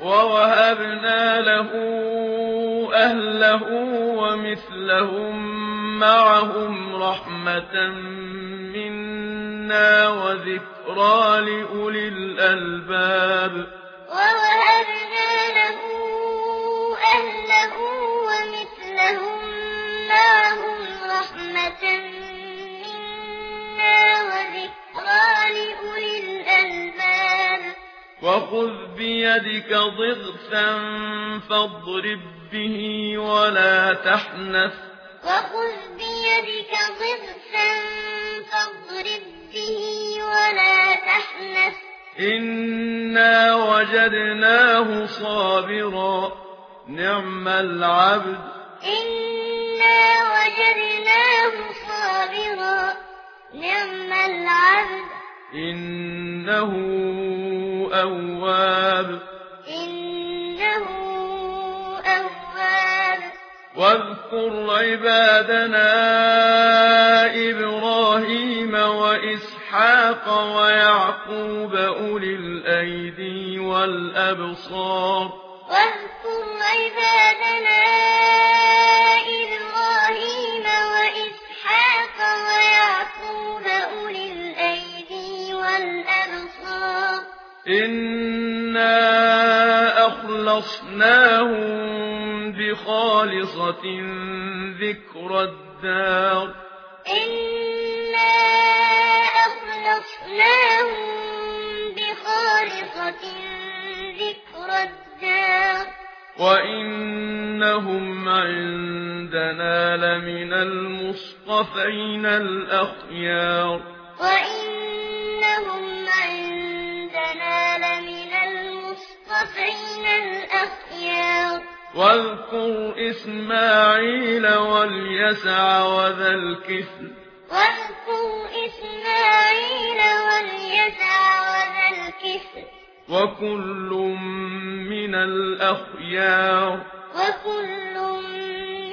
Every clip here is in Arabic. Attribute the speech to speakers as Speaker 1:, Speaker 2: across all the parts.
Speaker 1: ووهبنا له أهله ومثلهم معهم رحمة منا وذكرى لأولي الألباب.
Speaker 2: ووهبنا له أهله ومثلهم معهم رحمة منا
Speaker 1: وخذ بيدك ضغثا فاضرب به ولا تحنث
Speaker 2: وخذ بيدك ضغثا فاضرب به ولا تحنث
Speaker 1: إنا وجدناه صابرا نعم العبد
Speaker 2: إنا وجدناه صابرا نعم العبد إن
Speaker 1: إنه أواب.
Speaker 2: إنه أواب.
Speaker 1: واذكر عبادنا إبراهيم وإسحاق ويعقوب أولي الأيدي والأبصار.
Speaker 2: واذكر عبادنا
Speaker 1: خلصناهم بِخَالِصَةٍ ذِكْرَى الدَّارِ
Speaker 2: إِنَّا أَخْلَصْنَاهُمْ بِخَالِصَةٍ ذِكْرَى الدَّارِ
Speaker 1: وَإِنَّهُمْ عِندَنَا لَمِنَ الْمُصْطَفَيْنَ الْأَخْيَارِ
Speaker 2: وإنهم
Speaker 1: واذكر إسماعيل واليسع وذا الكفل.
Speaker 2: واذكر إسماعيل واليسع وذا الكفل
Speaker 1: وكل من الأخيار
Speaker 2: وكل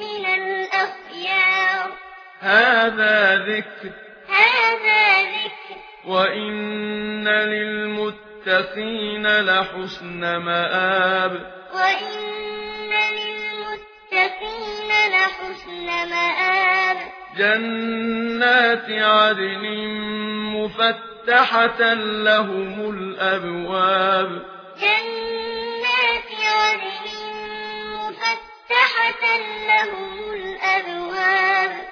Speaker 2: من الأخيار.
Speaker 1: هذا ذكر.
Speaker 2: هذا ذكر.
Speaker 1: وإن للمتقين للمتقين لحسن مآب.
Speaker 2: وإن للمتقين لحسن مآب.
Speaker 1: جنات عدن مفتحة لهم الأبواب.
Speaker 2: جنات عدن مفتحة لهم الأبواب.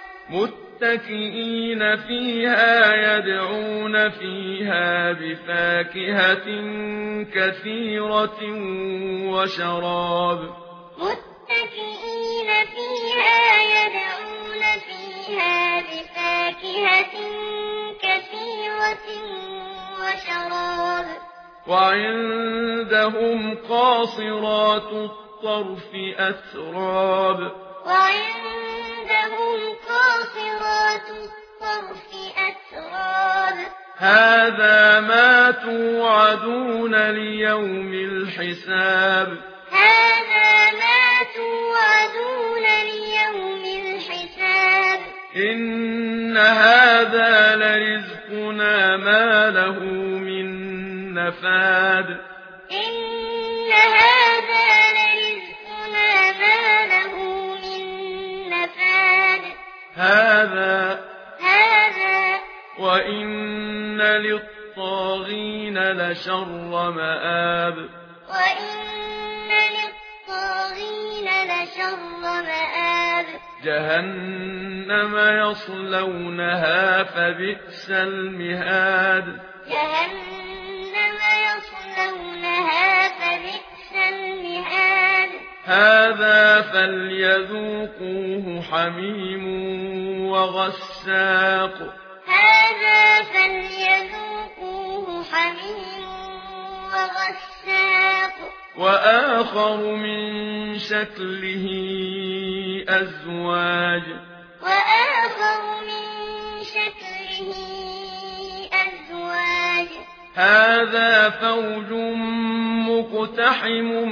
Speaker 1: متكئين فيها يدعون فيها بفاكهة كثيرة وشراب.
Speaker 2: متكئين فيها يدعون فيها بفاكهة كثيرة وشراب.
Speaker 1: وعندهم قاصرات الطرف أَسْرَابٌ
Speaker 2: وعندهم قاصرات
Speaker 1: هذا ما توعدون ليوم الحساب
Speaker 2: هذا ما توعدون ليوم الحساب
Speaker 1: إن هذا لرزقنا ما له من نفاد
Speaker 2: إن هذا لرزقنا ما له من نفاد
Speaker 1: هذا
Speaker 2: هذا
Speaker 1: وإن للطاغين لشر مآب
Speaker 2: وإن للطاغين لشر مآب
Speaker 1: جهنم يصلونها فبئس المهاد
Speaker 2: جهنم يصلونها فبئس المهاد
Speaker 1: هذا فليذوقوه حميم وغساق
Speaker 2: هذا هذا فليذوقوه حميم وغساق
Speaker 1: وآخر من شكله أزواج
Speaker 2: وآخر من شكله أزواج
Speaker 1: هذا فوج مقتحم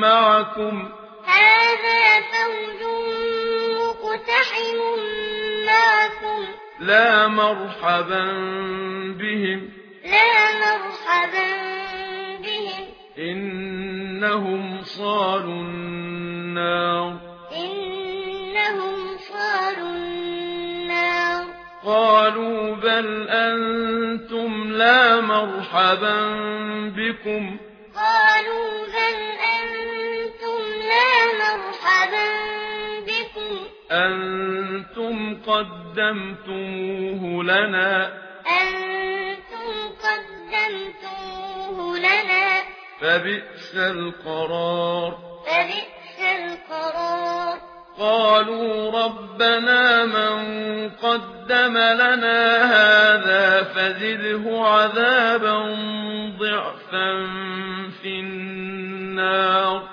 Speaker 1: معكم
Speaker 2: هذا فوج مقتحم معكم
Speaker 1: لا مرحبا بهم.
Speaker 2: لا مرحبا بهم.
Speaker 1: إنهم صاروا النار.
Speaker 2: إنهم صاروا النار.
Speaker 1: قالوا بل أنتم لا مرحبا بكم.
Speaker 2: قالوا بل أنتم
Speaker 1: أنتم قدمتموه لنا
Speaker 2: أنتم قدمتموه لنا
Speaker 1: فبئس القرار
Speaker 2: فبئس القرار
Speaker 1: قالوا ربنا من قدم لنا هذا فزده عذابا ضعفا في النار